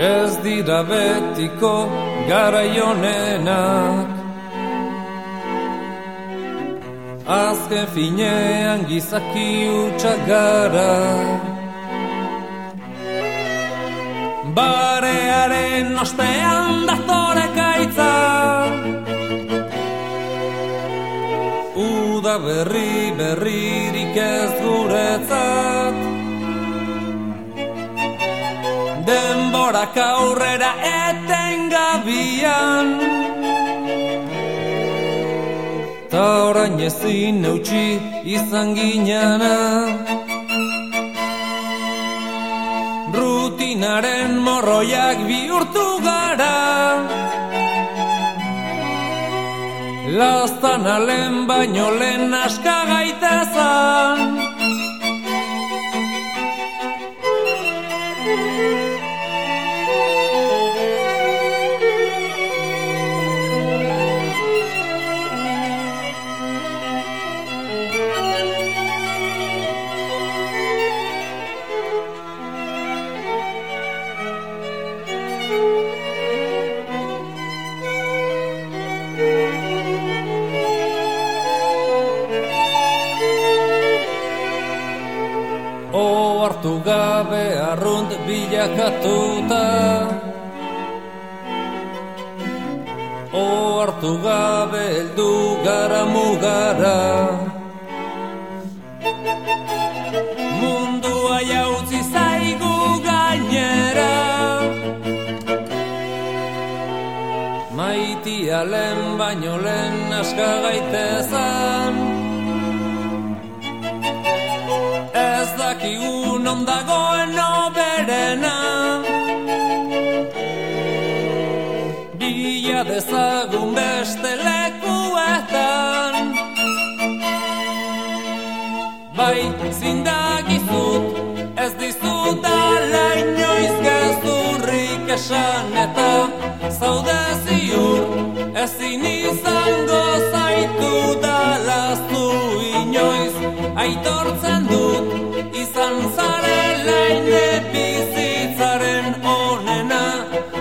Ez dira betiko garaionenak Azken finean gizaki utxak gara. Barearen ostean datore kaitza Uda berri berririk ez guretzat Denborak aurrera eten gabian Ta orain ezin eutxi izan ginana Rutinaren morroiak bihurtu gara. Lastan alen baino lehen aska gaitezan hartu gabe arrunt bilakatuta. O hartu gabe eldu gara mugara. Mundua jautzi zaigu gainera. Maitia lehen baino lehen aska gaitezan dakigu non dagoen oberena Bila dezagun beste lekuetan. Bai zindagizut ez dizut ala inoiz gezurrik esan eta zaude ziur ezin izango zaitu dalaztu inoiz aitortzen dut izan zarela bizitzaren onena,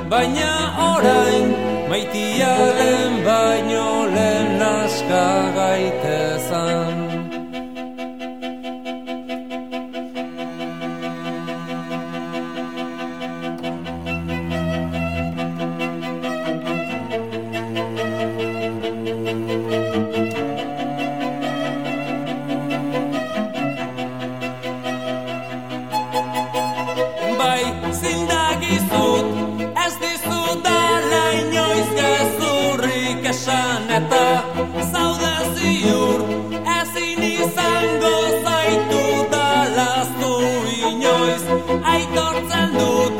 baina orain maitiaren baino lehen aska gaitezan. eta Zaudezi ur Ezin izango zaitu dalaztu inoiz. Aitortzen dut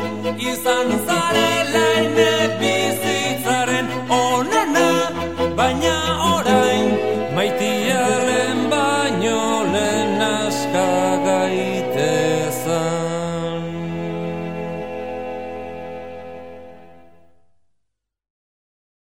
izan zarela Ene bizitzaren onena Baina ora